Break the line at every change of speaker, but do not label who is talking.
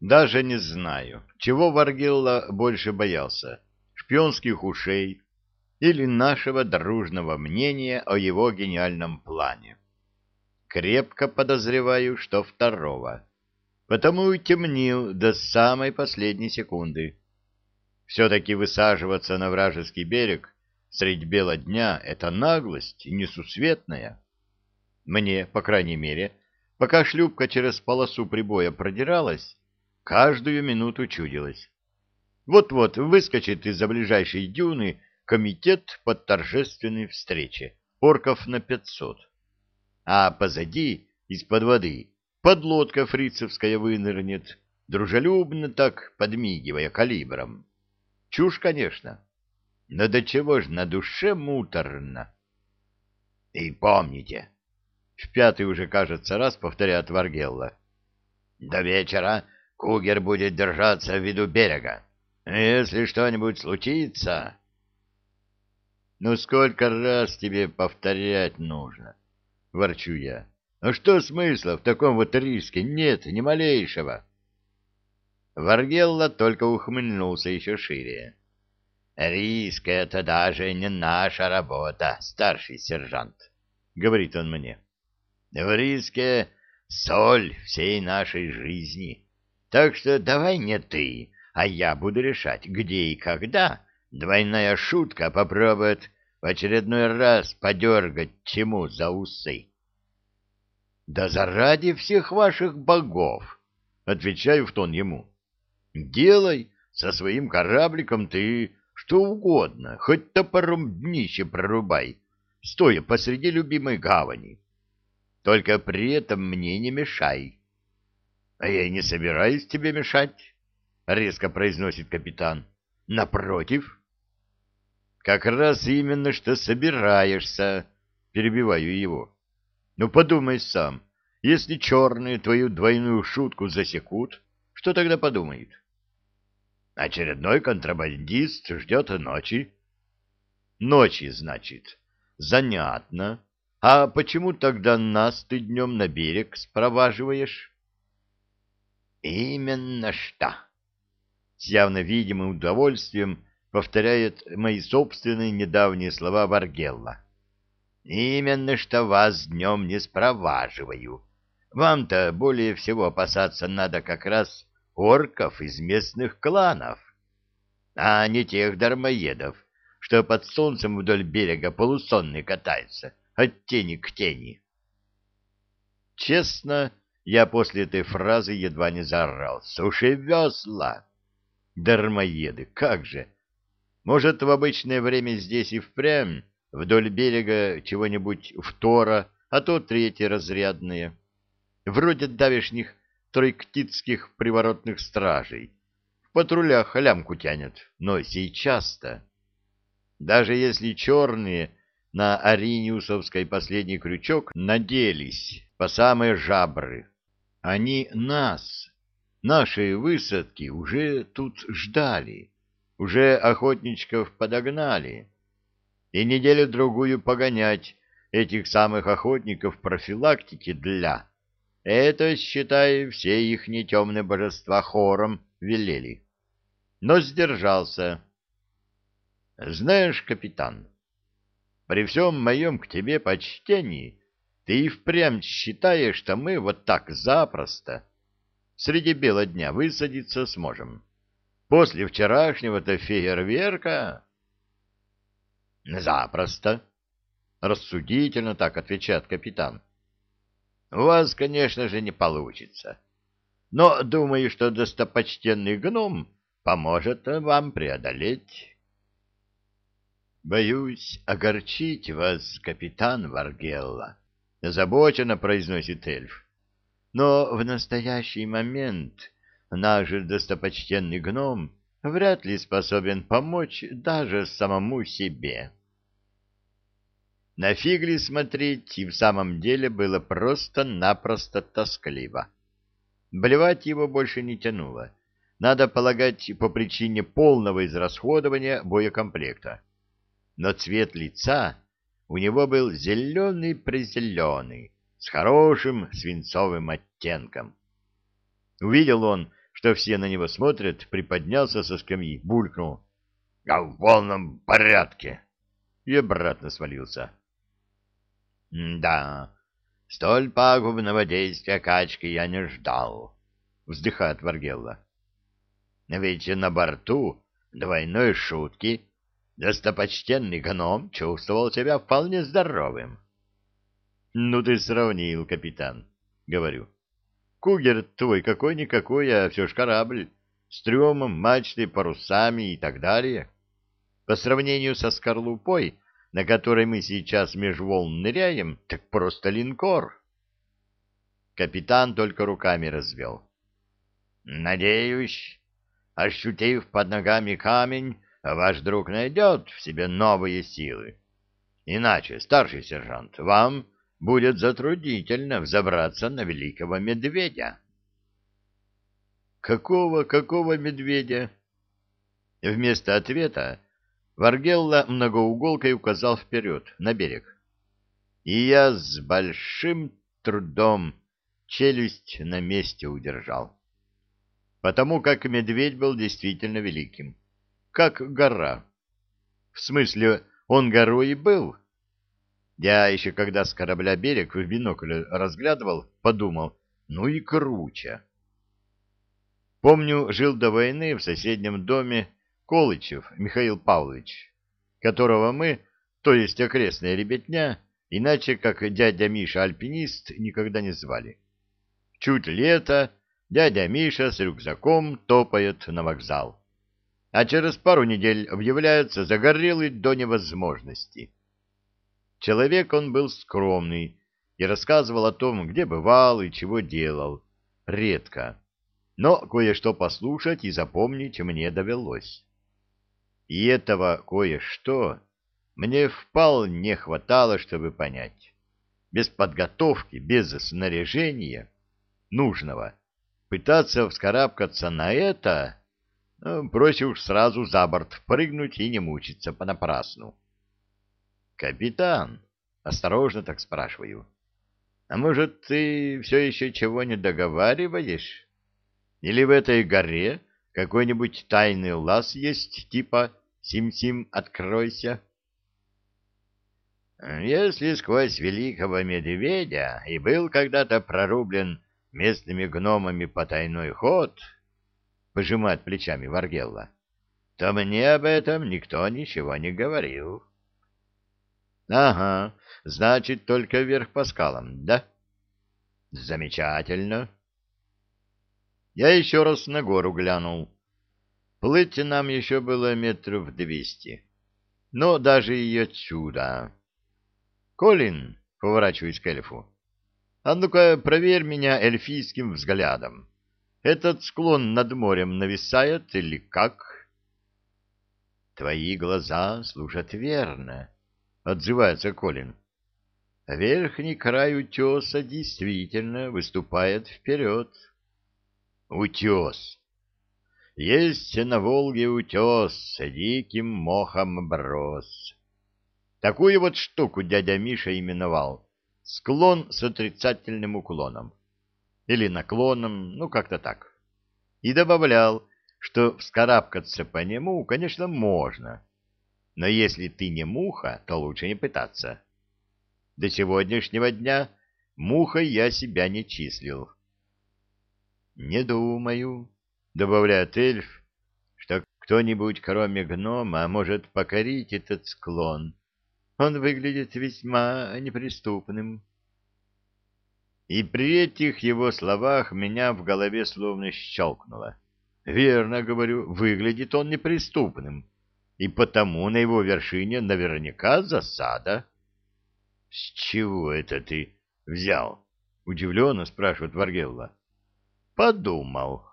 Даже не знаю, чего Варгелла больше боялся — шпионских ушей или нашего дружного мнения о его гениальном плане. Крепко подозреваю, что второго. Потому и темнил до самой последней секунды. Все-таки высаживаться на вражеский берег средь бела дня — это наглость несусветная. Мне, по крайней мере, пока шлюпка через полосу прибоя продиралась, каждую минуту чудилось. Вот-вот выскочит из-за ближайшей дюны комитет по торжественной встрече, орков на пятьсот. А позади, из-под воды, подлодка фрицевская вынырнет, дружелюбно так подмигивая калибром. Чушь, конечно, но до чего ж на душе муторно. И помните, в пятый уже, кажется, раз повторяет Варгелла, до вечера Кугер будет держаться в виду берега. Если что-нибудь случится... Ну, сколько раз тебе повторять нужно? Ворчу я. Ну, что смысла в таком вот риске? Нет, ни малейшего. Варгелла только ухмыльнулся еще шире. Риск — это даже не наша работа, старший сержант, — говорит он мне. В риске соль всей нашей жизни. Так что давай не ты, а я буду решать, где и когда двойная шутка попробует в очередной раз подергать чему за усы. — Да заради всех ваших богов! — отвечаю в тон ему. — Делай со своим корабликом ты что угодно, хоть топором днище прорубай, стоя посреди любимой гавани. Только при этом мне не мешай. — А я и не собираюсь тебе мешать, — резко произносит капитан. — Напротив. — Как раз именно что собираешься, — перебиваю его. — Ну, подумай сам, если черные твою двойную шутку засекут, что тогда подумают? — Очередной контрабандист ждет ночи. — Ночи, значит. Занятно. А почему тогда нас ты днем на берег спроваживаешь? Именно что? С явно видимым удовольствием повторяет мои собственные недавние слова Варгелла. Именно что вас днем не спроваживаю. Вам-то более всего опасаться надо как раз орков из местных кланов, а не тех дармоедов, что под солнцем вдоль берега полусонный катаются, от тени к тени. Честно, я после этой фразы едва не заорал. «Суши весла!» Дармоеды, как же! Может, в обычное время здесь и впрямь вдоль берега чего-нибудь втора, а то третье разрядное. Вроде давешних тройктитских приворотных стражей. В патрулях лямку тянет, но сейчас-то... Даже если черные на Ариниусовской последний крючок наделись по самые жабры, они нас, наши высадки, уже тут ждали, уже охотничков подогнали. И неделю-другую погонять этих самых охотников профилактики для... Это, считай, все их темные божества хором велели. Но сдержался. Знаешь, капитан, при всем моем к тебе почтении ты и впрямь считаешь, что мы вот так запросто среди бела дня высадиться сможем? После вчерашнего-то фейерверка? Запросто. Рассудительно так отвечает капитан. У вас, конечно же, не получится. Но думаю, что достопочтенный гном поможет вам преодолеть. Боюсь огорчить вас, капитан Варгелла, — озабоченно произносит эльф. Но в настоящий момент наш достопочтенный гном вряд ли способен помочь даже самому себе. На Фигли смотреть и в самом деле было просто-напросто тоскливо. Блевать его больше не тянуло. Надо полагать, по причине полного израсходования боекомплекта. Но цвет лица у него был зеленый-призеленый, с хорошим свинцовым оттенком. Увидел он, что все на него смотрят, приподнялся со скамьи, булькнул. — Я в полном порядке! И обратно свалился. — Да, столь пагубного действия качки я не ждал, — вздыхает Варгелла. — Ведь на борту двойной шутки достопочтенный гном чувствовал себя вполне здоровым. — Ну ты сравнил, капитан, — говорю. Кугер твой какой-никакой, а все ж корабль, с трюмом, мачтой, парусами и так далее. По сравнению со скорлупой, на которой мы сейчас меж волн ныряем, так просто линкор. Капитан только руками развел. Надеюсь, ощутив под ногами камень, ваш друг найдет в себе новые силы. Иначе, старший сержант, вам будет затруднительно взобраться на великого медведя. Какого, какого медведя? Вместо ответа Варгелла многоуголкой указал вперед, на берег. И я с большим трудом челюсть на месте удержал. Потому как медведь был действительно великим, как гора. В смысле, он горой и был, я еще когда с корабля берег в бинокль разглядывал, подумал, ну и круче. Помню, жил до войны в соседнем доме Колычев Михаил Павлович, которого мы, то есть окрестная ребятня, иначе как дядя Миша-альпинист, никогда не звали. Чуть лето, дядя Миша с рюкзаком топает на вокзал. А через пару недель объявляется загорелый до невозможности. Человек он был скромный и рассказывал о том, где бывал и чего делал. Редко. Но кое-что послушать и запомнить мне довелось. И этого кое-что мне вполне хватало, чтобы понять. Без подготовки, без снаряжения нужного пытаться вскарабкаться на это, проще уж сразу за борт прыгнуть и не мучиться понапрасну. «Капитан!» — осторожно так спрашиваю. «А может, ты все еще чего не договариваешь? Или в этой горе какой-нибудь тайный лаз есть, типа «Сим-Сим, откройся»?» «Если сквозь великого медведя и был когда-то прорублен местными гномами потайной ход, — пожимает плечами Варгелла, — то мне об этом никто ничего не говорил». Ага, значит, только вверх по скалам, да? Замечательно. Я еще раз на гору глянул. Плыть нам еще было метров двести. Но даже и отсюда. Колин, поворачиваясь к эльфу, а ну-ка проверь меня эльфийским взглядом. Этот склон над морем нависает или как? Твои глаза служат верно, отзывается Колин. Верхний край утеса действительно выступает вперед. Утес. Есть на Волге утес, диким мохом брос. Такую вот штуку дядя Миша именовал. Склон с отрицательным уклоном. Или наклоном, ну как-то так. И добавлял, что вскарабкаться по нему, конечно, можно, но если ты не муха, то лучше не пытаться. До сегодняшнего дня мухой я себя не числил. «Не думаю», — добавляет эльф, «что кто-нибудь, кроме гнома, может покорить этот склон. Он выглядит весьма неприступным». И при этих его словах меня в голове словно щелкнуло. «Верно, — говорю, — выглядит он неприступным» и потому на его вершине наверняка засада. — С чего это ты взял? — удивленно спрашивает Варгелла. — Подумал.